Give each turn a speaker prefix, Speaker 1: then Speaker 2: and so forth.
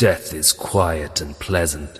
Speaker 1: Death is quiet and pleasant.